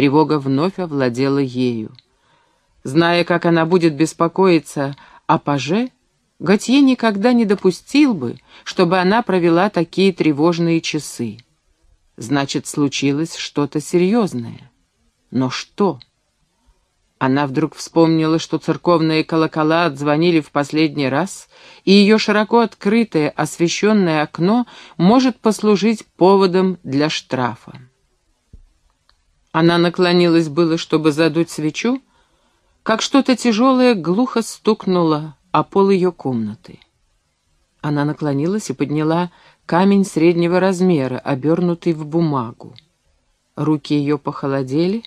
Тревога вновь овладела ею. Зная, как она будет беспокоиться о паже, Готье никогда не допустил бы, чтобы она провела такие тревожные часы. Значит, случилось что-то серьезное. Но что? Она вдруг вспомнила, что церковные колокола отзвонили в последний раз, и ее широко открытое освещенное окно может послужить поводом для штрафа. Она наклонилась было, чтобы задуть свечу, как что-то тяжелое глухо стукнуло о пол ее комнаты. Она наклонилась и подняла камень среднего размера, обернутый в бумагу. Руки ее похолодели,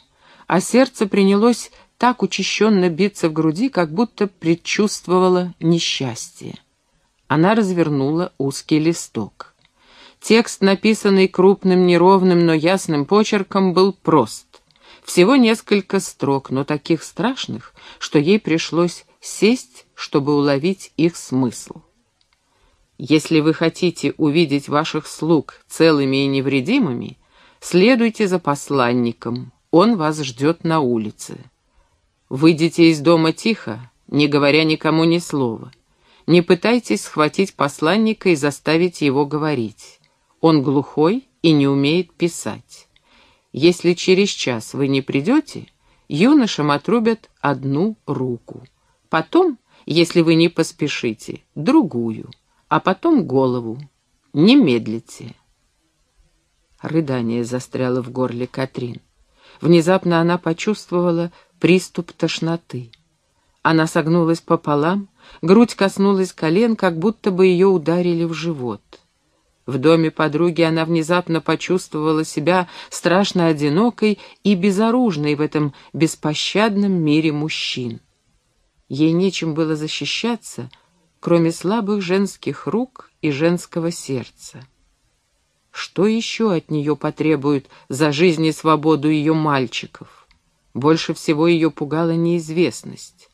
а сердце принялось так учащенно биться в груди, как будто предчувствовало несчастье. Она развернула узкий листок. Текст, написанный крупным, неровным, но ясным почерком, был прост. Всего несколько строк, но таких страшных, что ей пришлось сесть, чтобы уловить их смысл. Если вы хотите увидеть ваших слуг целыми и невредимыми, следуйте за посланником, он вас ждет на улице. Выйдите из дома тихо, не говоря никому ни слова. Не пытайтесь схватить посланника и заставить его говорить. Он глухой и не умеет писать. Если через час вы не придете, юношам отрубят одну руку. Потом, если вы не поспешите, другую, а потом голову. Не медлите. Рыдание застряло в горле Катрин. Внезапно она почувствовала приступ тошноты. Она согнулась пополам, грудь коснулась колен, как будто бы ее ударили в живот. В доме подруги она внезапно почувствовала себя страшно одинокой и безоружной в этом беспощадном мире мужчин. Ей нечем было защищаться, кроме слабых женских рук и женского сердца. Что еще от нее потребуют за жизнь и свободу ее мальчиков? Больше всего ее пугала неизвестность.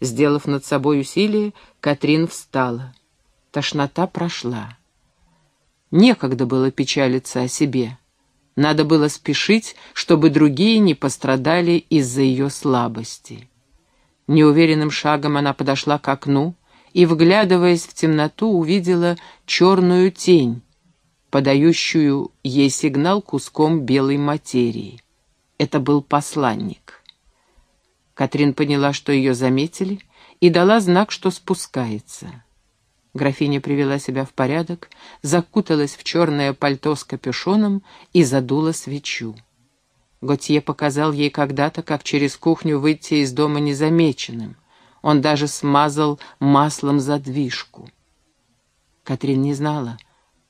Сделав над собой усилие, Катрин встала. Тошнота прошла. Некогда было печалиться о себе. Надо было спешить, чтобы другие не пострадали из-за ее слабости. Неуверенным шагом она подошла к окну и, вглядываясь в темноту, увидела черную тень, подающую ей сигнал куском белой материи. Это был посланник. Катрин поняла, что ее заметили, и дала знак, что спускается. Графиня привела себя в порядок, закуталась в черное пальто с капюшоном и задула свечу. Готье показал ей когда-то, как через кухню выйти из дома незамеченным. Он даже смазал маслом задвижку. Катрин не знала,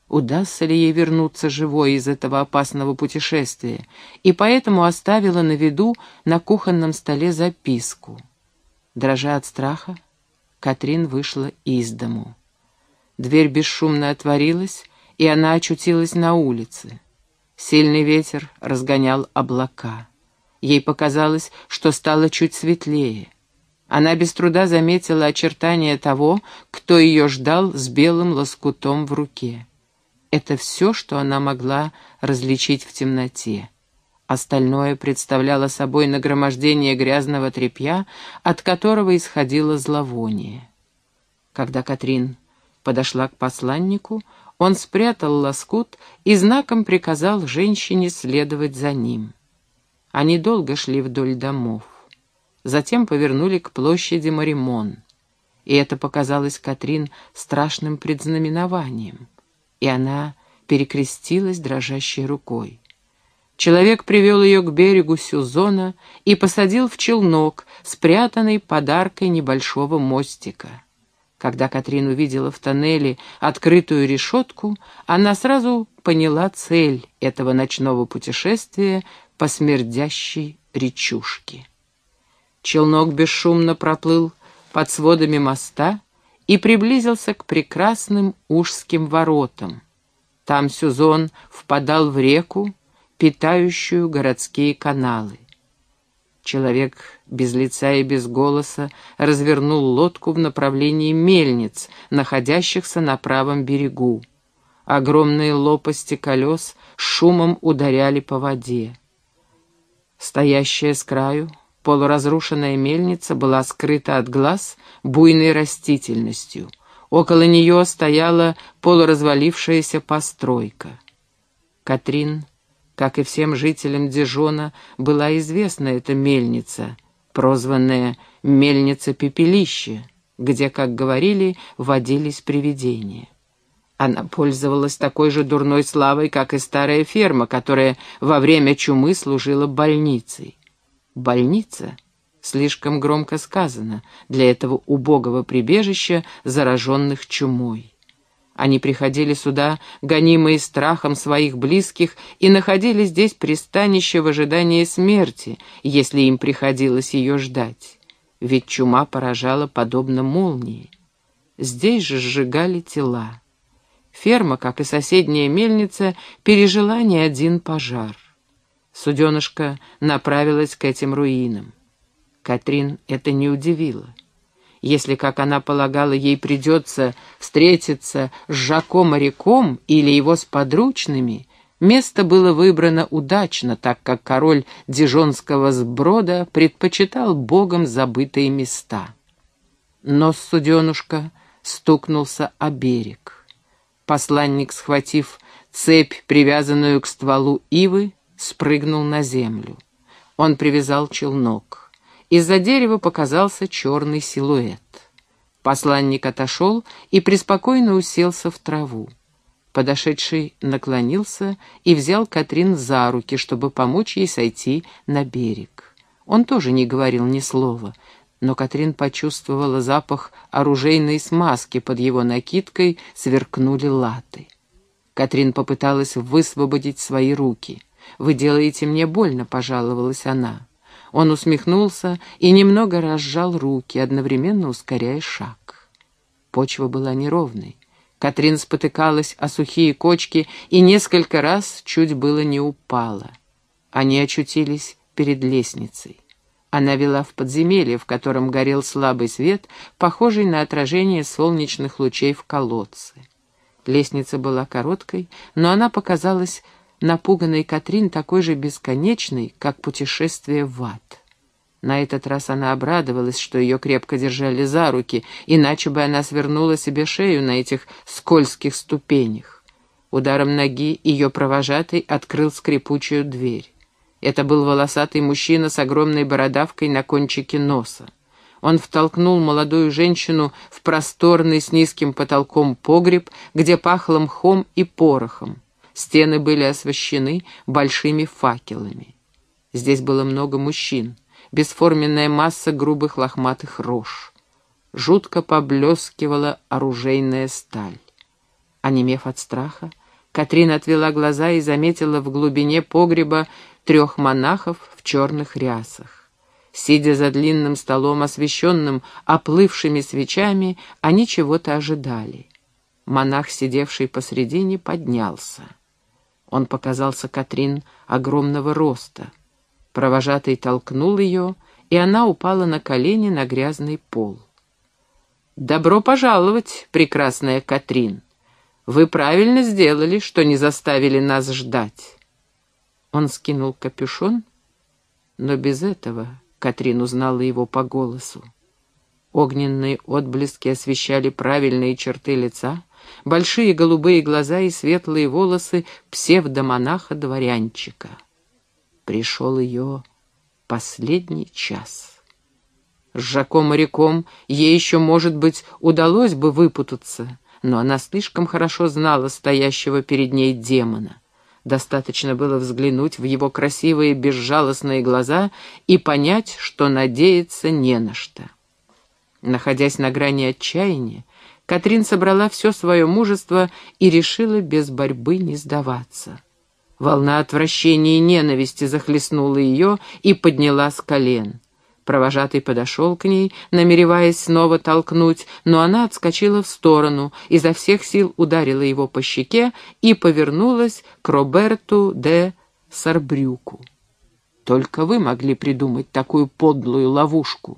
удастся ли ей вернуться живой из этого опасного путешествия, и поэтому оставила на виду на кухонном столе записку. Дрожа от страха, Катрин вышла из дому. Дверь бесшумно отворилась, и она очутилась на улице. Сильный ветер разгонял облака. Ей показалось, что стало чуть светлее. Она без труда заметила очертания того, кто ее ждал с белым лоскутом в руке. Это все, что она могла различить в темноте. Остальное представляло собой нагромождение грязного тряпья, от которого исходило зловоние. Когда Катрин подошла к посланнику, он спрятал лоскут и знаком приказал женщине следовать за ним. Они долго шли вдоль домов. Затем повернули к площади Маримон. И это показалось Катрин страшным предзнаменованием. И она перекрестилась дрожащей рукой. Человек привел ее к берегу Сюзона и посадил в челнок, спрятанный подаркой небольшого мостика. Когда Катрин увидела в тоннеле открытую решетку, она сразу поняла цель этого ночного путешествия по смердящей речушке. Челнок бесшумно проплыл под сводами моста и приблизился к прекрасным Ужским воротам. Там Сюзон впадал в реку, питающую городские каналы. Человек без лица и без голоса развернул лодку в направлении мельниц, находящихся на правом берегу. Огромные лопасти колес шумом ударяли по воде. Стоящая с краю, полуразрушенная мельница была скрыта от глаз буйной растительностью. Около нее стояла полуразвалившаяся постройка. Катрин, как и всем жителям Дижона, была известна эта мельница, прозванная «мельница-пепелище», где, как говорили, водились привидения. Она пользовалась такой же дурной славой, как и старая ферма, которая во время чумы служила больницей. Больница слишком громко сказано для этого убогого прибежища, зараженных чумой. Они приходили сюда, гонимые страхом своих близких, и находили здесь пристанище в ожидании смерти, если им приходилось ее ждать. Ведь чума поражала подобно молнии. Здесь же сжигали тела. Ферма, как и соседняя мельница, пережила не один пожар. Суденышка направилась к этим руинам. Катрин это не удивило. Если, как она полагала, ей придется встретиться с Жаком-моряком или его сподручными, место было выбрано удачно, так как король Дижонского сброда предпочитал богом забытые места. Нос суденушка стукнулся о берег. Посланник, схватив цепь, привязанную к стволу ивы, спрыгнул на землю. Он привязал челнок. Из-за дерева показался черный силуэт. Посланник отошел и преспокойно уселся в траву. Подошедший наклонился и взял Катрин за руки, чтобы помочь ей сойти на берег. Он тоже не говорил ни слова, но Катрин почувствовала запах оружейной смазки, под его накидкой сверкнули латы. Катрин попыталась высвободить свои руки. «Вы делаете мне больно», — пожаловалась она. Он усмехнулся и немного разжал руки, одновременно ускоряя шаг. Почва была неровной. Катрин спотыкалась о сухие кочки и несколько раз чуть было не упала. Они очутились перед лестницей. Она вела в подземелье, в котором горел слабый свет, похожий на отражение солнечных лучей в колодце. Лестница была короткой, но она показалась напуганной Катрин такой же бесконечной, как путешествие в ад. На этот раз она обрадовалась, что ее крепко держали за руки, иначе бы она свернула себе шею на этих скользких ступенях. Ударом ноги ее провожатый открыл скрипучую дверь. Это был волосатый мужчина с огромной бородавкой на кончике носа. Он втолкнул молодую женщину в просторный с низким потолком погреб, где пахло мхом и порохом. Стены были освещены большими факелами. Здесь было много мужчин, бесформенная масса грубых лохматых рож. Жутко поблескивала оружейная сталь. Онемев от страха, Катрин отвела глаза и заметила в глубине погреба трех монахов в черных рясах. Сидя за длинным столом, освещенным оплывшими свечами, они чего-то ожидали. Монах, сидевший посредине, поднялся. Он показался Катрин огромного роста. Провожатый толкнул ее, и она упала на колени на грязный пол. «Добро пожаловать, прекрасная Катрин! Вы правильно сделали, что не заставили нас ждать. Он скинул капюшон, но без этого Катрин узнала его по голосу. Огненные отблески освещали правильные черты лица, большие голубые глаза и светлые волосы псевдомонаха-дворянчика. Пришел ее последний час. С Жаком-моряком ей еще, может быть, удалось бы выпутаться, но она слишком хорошо знала стоящего перед ней демона. Достаточно было взглянуть в его красивые безжалостные глаза и понять, что надеяться не на что. Находясь на грани отчаяния, Катрин собрала все свое мужество и решила без борьбы не сдаваться. Волна отвращения и ненависти захлестнула ее и подняла с колен. Провожатый подошел к ней, намереваясь снова толкнуть, но она отскочила в сторону, изо всех сил ударила его по щеке и повернулась к Роберту де Сарбрюку. Только вы могли придумать такую подлую ловушку.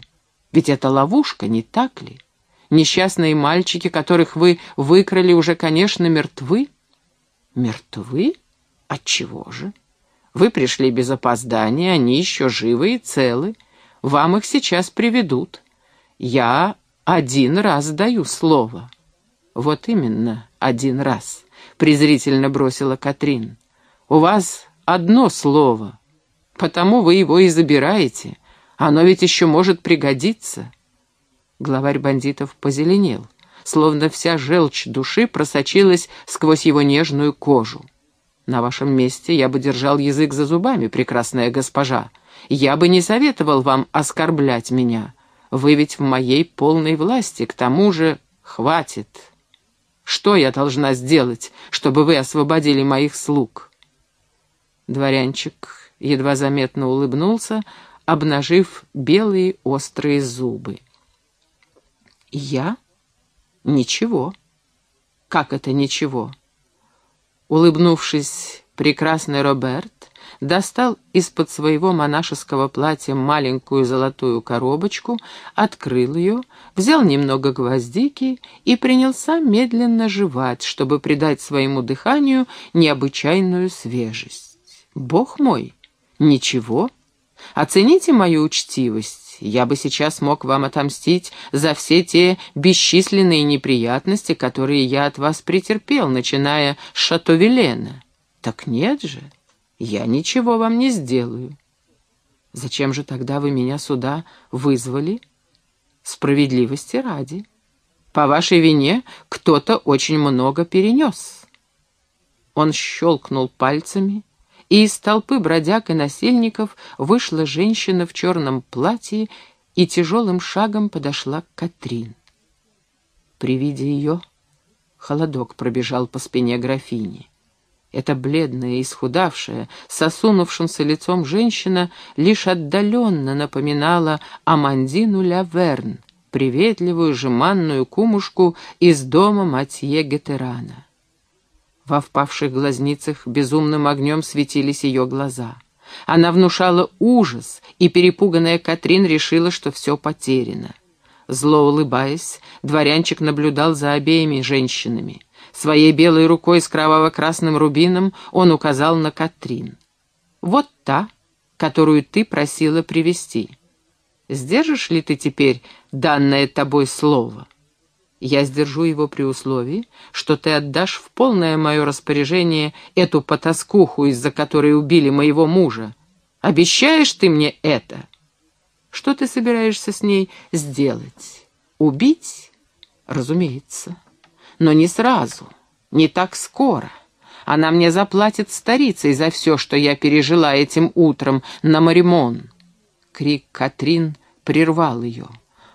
Ведь это ловушка, не так ли? Несчастные мальчики, которых вы выкрали, уже, конечно, мертвы. Мертвы? Отчего же? Вы пришли без опоздания, они еще живы и целы. Вам их сейчас приведут. Я один раз даю слово». «Вот именно, один раз», — презрительно бросила Катрин. «У вас одно слово, потому вы его и забираете. Оно ведь еще может пригодиться». Главарь бандитов позеленел, словно вся желчь души просочилась сквозь его нежную кожу. «На вашем месте я бы держал язык за зубами, прекрасная госпожа. Я бы не советовал вам оскорблять меня. Вы ведь в моей полной власти, к тому же хватит. Что я должна сделать, чтобы вы освободили моих слуг?» Дворянчик едва заметно улыбнулся, обнажив белые острые зубы. «Я? Ничего». «Как это ничего?» Улыбнувшись, прекрасный Роберт достал из-под своего монашеского платья маленькую золотую коробочку, открыл ее, взял немного гвоздики и принялся медленно жевать, чтобы придать своему дыханию необычайную свежесть. «Бог мой! Ничего! Оцените мою учтивость!» я бы сейчас мог вам отомстить за все те бесчисленные неприятности, которые я от вас претерпел, начиная с Шатовелена. Так нет же, я ничего вам не сделаю. Зачем же тогда вы меня сюда вызвали? Справедливости ради. По вашей вине кто-то очень много перенес. Он щелкнул пальцами, и из толпы бродяг и насильников вышла женщина в черном платье и тяжелым шагом подошла к Катрин. При виде ее холодок пробежал по спине графини. Эта бледная, исхудавшая, сосунувшимся лицом женщина лишь отдаленно напоминала Амандину Лаверн, приветливую, жеманную кумушку из дома Матье Гетерана. Во впавших глазницах безумным огнем светились ее глаза. Она внушала ужас, и перепуганная Катрин решила, что все потеряно. Зло улыбаясь, дворянчик наблюдал за обеими женщинами. Своей белой рукой с кроваво-красным рубином он указал на Катрин. «Вот та, которую ты просила привести. Сдержишь ли ты теперь данное тобой слово?» Я сдержу его при условии, что ты отдашь в полное мое распоряжение эту потаскуху, из-за которой убили моего мужа. Обещаешь ты мне это? Что ты собираешься с ней сделать? Убить? Разумеется но не сразу, не так скоро. Она мне заплатит старицей за все, что я пережила этим утром на Маримон. Крик Катрин прервал ее.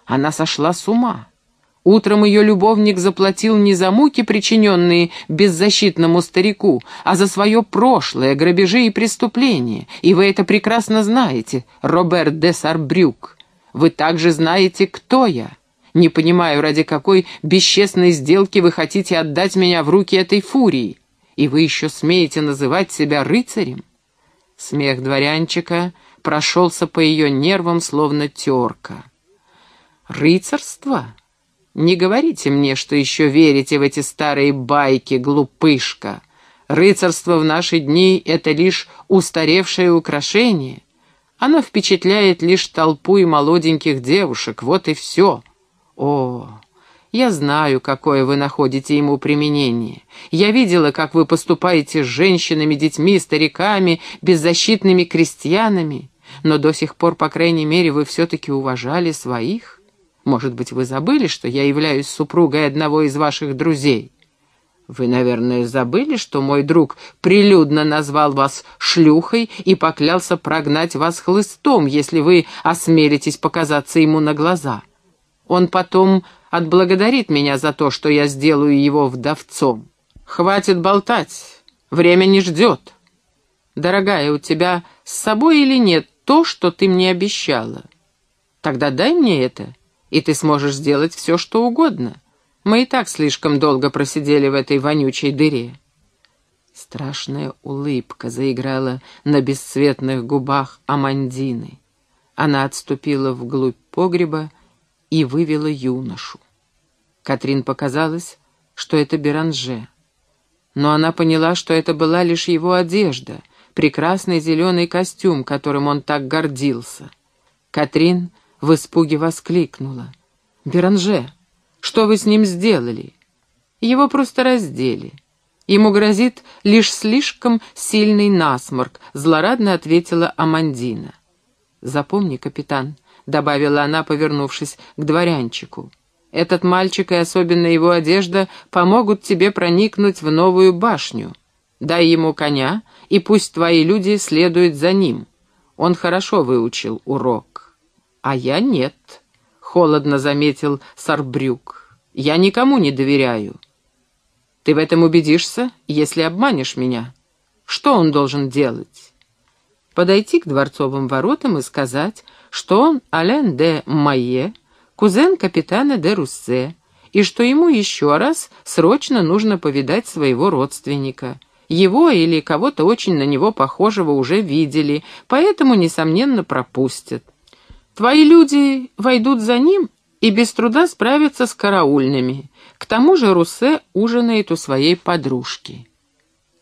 Она сошла с ума. Утром ее любовник заплатил не за муки, причиненные беззащитному старику, а за свое прошлое, грабежи и преступления. И вы это прекрасно знаете, Роберт де Сарбрюк. Вы также знаете, кто я. Не понимаю, ради какой бесчестной сделки вы хотите отдать меня в руки этой фурии, и вы еще смеете называть себя рыцарем?» Смех дворянчика прошелся по ее нервам, словно терка. «Рыцарство? Не говорите мне, что еще верите в эти старые байки, глупышка. Рыцарство в наши дни — это лишь устаревшее украшение. Оно впечатляет лишь толпу и молоденьких девушек, вот и все». О, я знаю, какое вы находите ему применение. Я видела, как вы поступаете с женщинами, детьми, стариками, беззащитными крестьянами. Но до сих пор, по крайней мере, вы все-таки уважали своих. Может быть, вы забыли, что я являюсь супругой одного из ваших друзей? Вы, наверное, забыли, что мой друг прилюдно назвал вас шлюхой и поклялся прогнать вас хлыстом, если вы осмелитесь показаться ему на глаза. Он потом отблагодарит меня за то, что я сделаю его вдовцом. Хватит болтать, время не ждет. Дорогая, у тебя с собой или нет то, что ты мне обещала? Тогда дай мне это, и ты сможешь сделать все, что угодно. Мы и так слишком долго просидели в этой вонючей дыре. Страшная улыбка заиграла на бесцветных губах Амандины. Она отступила вглубь погреба и вывела юношу. Катрин показалось, что это Беранже. Но она поняла, что это была лишь его одежда, прекрасный зеленый костюм, которым он так гордился. Катрин в испуге воскликнула. «Беранже, что вы с ним сделали?» «Его просто раздели. Ему грозит лишь слишком сильный насморк», — злорадно ответила Амандина. «Запомни, капитан», — добавила она, повернувшись к дворянчику, — «этот мальчик и особенно его одежда помогут тебе проникнуть в новую башню. Дай ему коня, и пусть твои люди следуют за ним. Он хорошо выучил урок». «А я нет», — холодно заметил Сарбрюк. «Я никому не доверяю». «Ты в этом убедишься, если обманешь меня. Что он должен делать?» подойти к дворцовым воротам и сказать, что он Ален де Майе, кузен капитана де Руссе, и что ему еще раз срочно нужно повидать своего родственника. Его или кого-то очень на него похожего уже видели, поэтому, несомненно, пропустят. Твои люди войдут за ним и без труда справятся с караульными. К тому же Руссе ужинает у своей подружки.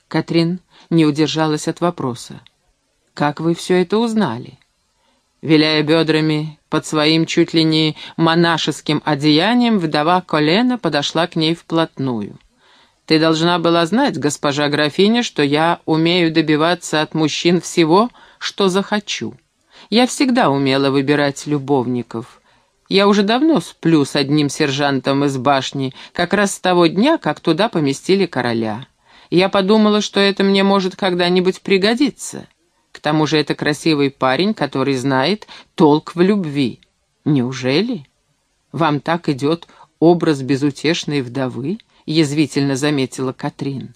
Катрин не удержалась от вопроса. «Как вы все это узнали?» Виляя бедрами под своим чуть ли не монашеским одеянием, вдова Колена подошла к ней вплотную. «Ты должна была знать, госпожа графиня, что я умею добиваться от мужчин всего, что захочу. Я всегда умела выбирать любовников. Я уже давно сплю с одним сержантом из башни, как раз с того дня, как туда поместили короля. Я подумала, что это мне может когда-нибудь пригодиться». К тому же это красивый парень, который знает толк в любви. Неужели? Вам так идет образ безутешной вдовы? Язвительно заметила Катрин.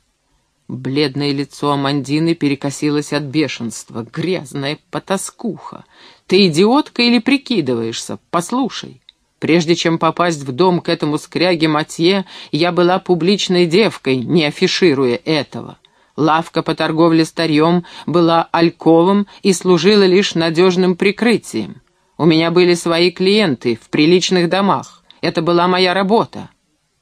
Бледное лицо Амандины перекосилось от бешенства. Грязная потаскуха. Ты идиотка или прикидываешься? Послушай. Прежде чем попасть в дом к этому скряге Матье, я была публичной девкой, не афишируя этого. Лавка по торговле старьем была альковым и служила лишь надежным прикрытием. У меня были свои клиенты в приличных домах. Это была моя работа.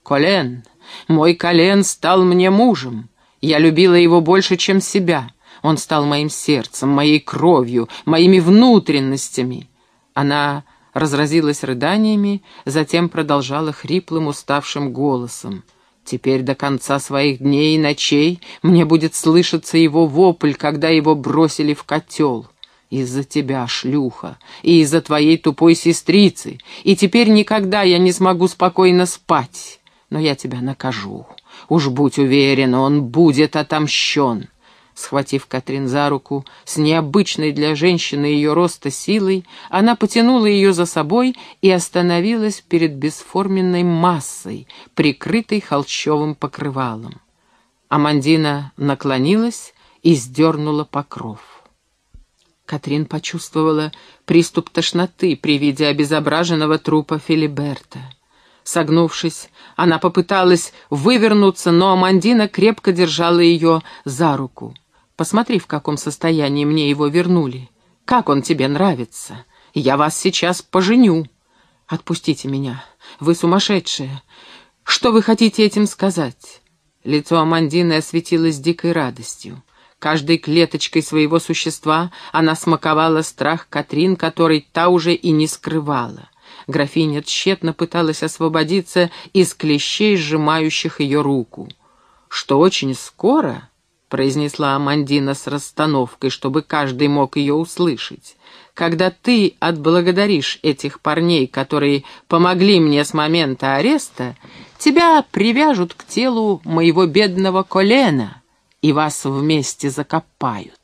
Колен, мой Колен стал мне мужем. Я любила его больше, чем себя. Он стал моим сердцем, моей кровью, моими внутренностями. Она разразилась рыданиями, затем продолжала хриплым, уставшим голосом. Теперь до конца своих дней и ночей мне будет слышаться его вопль, когда его бросили в котел. Из-за тебя, шлюха, и из-за твоей тупой сестрицы, и теперь никогда я не смогу спокойно спать. Но я тебя накажу. Уж будь уверена, он будет отомщен. Схватив Катрин за руку, с необычной для женщины ее роста силой, она потянула ее за собой и остановилась перед бесформенной массой, прикрытой холщовым покрывалом. Амандина наклонилась и сдернула покров. Катрин почувствовала приступ тошноты при виде обезображенного трупа Филиберта. Согнувшись, она попыталась вывернуться, но Амандина крепко держала ее за руку. Посмотри, в каком состоянии мне его вернули. Как он тебе нравится? Я вас сейчас поженю. Отпустите меня. Вы сумасшедшие. Что вы хотите этим сказать?» Лицо Амандины осветилось дикой радостью. Каждой клеточкой своего существа она смаковала страх Катрин, который та уже и не скрывала. Графиня тщетно пыталась освободиться из клещей, сжимающих ее руку. Что очень скоро произнесла Амандина с расстановкой, чтобы каждый мог ее услышать. «Когда ты отблагодаришь этих парней, которые помогли мне с момента ареста, тебя привяжут к телу моего бедного колена и вас вместе закопают.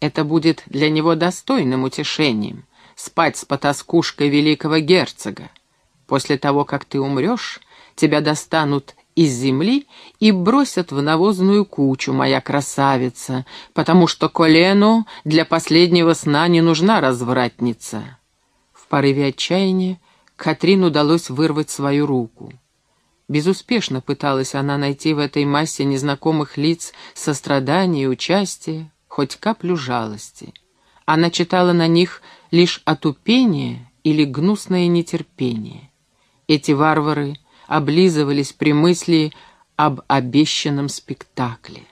Это будет для него достойным утешением — спать с потаскушкой великого герцога. После того, как ты умрешь, тебя достанут из земли и бросят в навозную кучу, моя красавица, потому что колену для последнего сна не нужна развратница. В порыве отчаяния Катрин удалось вырвать свою руку. Безуспешно пыталась она найти в этой массе незнакомых лиц сострадание и участие, хоть каплю жалости. Она читала на них лишь отупение или гнусное нетерпение. Эти варвары — облизывались при мысли об обещанном спектакле.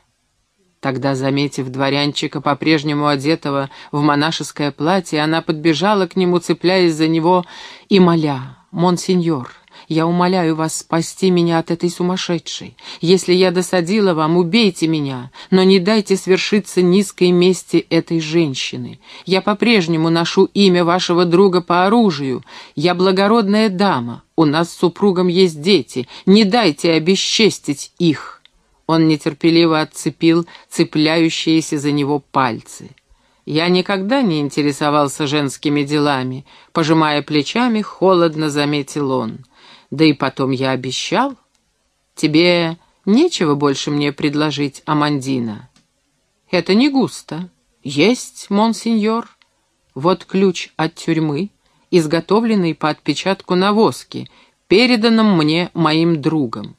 Тогда, заметив дворянчика, по-прежнему одетого в монашеское платье, она подбежала к нему, цепляясь за него и моля, «Монсеньор, я умоляю вас спасти меня от этой сумасшедшей. Если я досадила вам, убейте меня, но не дайте свершиться низкой мести этой женщины. Я по-прежнему ношу имя вашего друга по оружию. Я благородная дама, у нас с супругом есть дети, не дайте обесчестить их». Он нетерпеливо отцепил цепляющиеся за него пальцы. Я никогда не интересовался женскими делами, пожимая плечами, холодно заметил он. Да и потом я обещал. Тебе нечего больше мне предложить, Амандина. Это не густо. Есть, монсеньор. Вот ключ от тюрьмы, изготовленный по отпечатку на воске, переданном мне моим другом.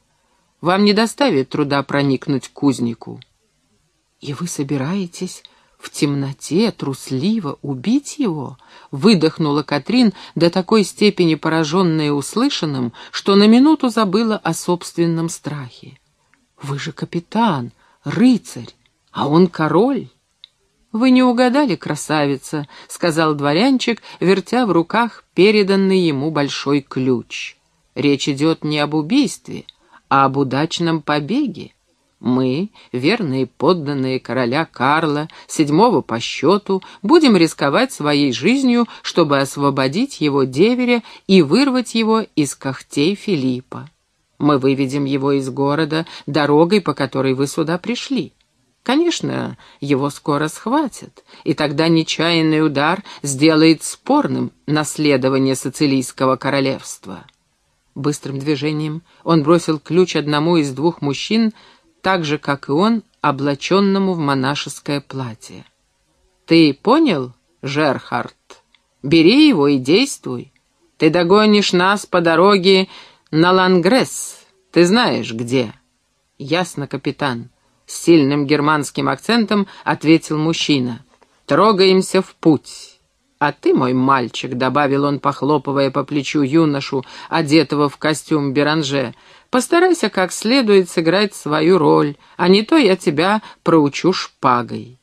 Вам не доставит труда проникнуть к кузнику. И вы собираетесь в темноте трусливо убить его? Выдохнула Катрин до такой степени пораженная услышанным, что на минуту забыла о собственном страхе. Вы же капитан, рыцарь, а он король. «Вы не угадали, красавица», — сказал дворянчик, вертя в руках переданный ему большой ключ. «Речь идет не об убийстве, а об удачном побеге. Мы, верные подданные короля Карла, седьмого по счету, будем рисковать своей жизнью, чтобы освободить его деверя и вырвать его из когтей Филиппа. Мы выведем его из города дорогой, по которой вы сюда пришли. Конечно, его скоро схватят, и тогда нечаянный удар сделает спорным наследование Сицилийского королевства. Быстрым движением он бросил ключ одному из двух мужчин, так же, как и он, облаченному в монашеское платье. «Ты понял, Жерхард? Бери его и действуй. Ты догонишь нас по дороге на Лангресс. Ты знаешь, где?» «Ясно, капитан», — с сильным германским акцентом ответил мужчина. «Трогаемся в путь». «А ты, мой мальчик», — добавил он, похлопывая по плечу юношу, одетого в костюм Беранже, — «постарайся как следует сыграть свою роль, а не то я тебя проучу шпагой».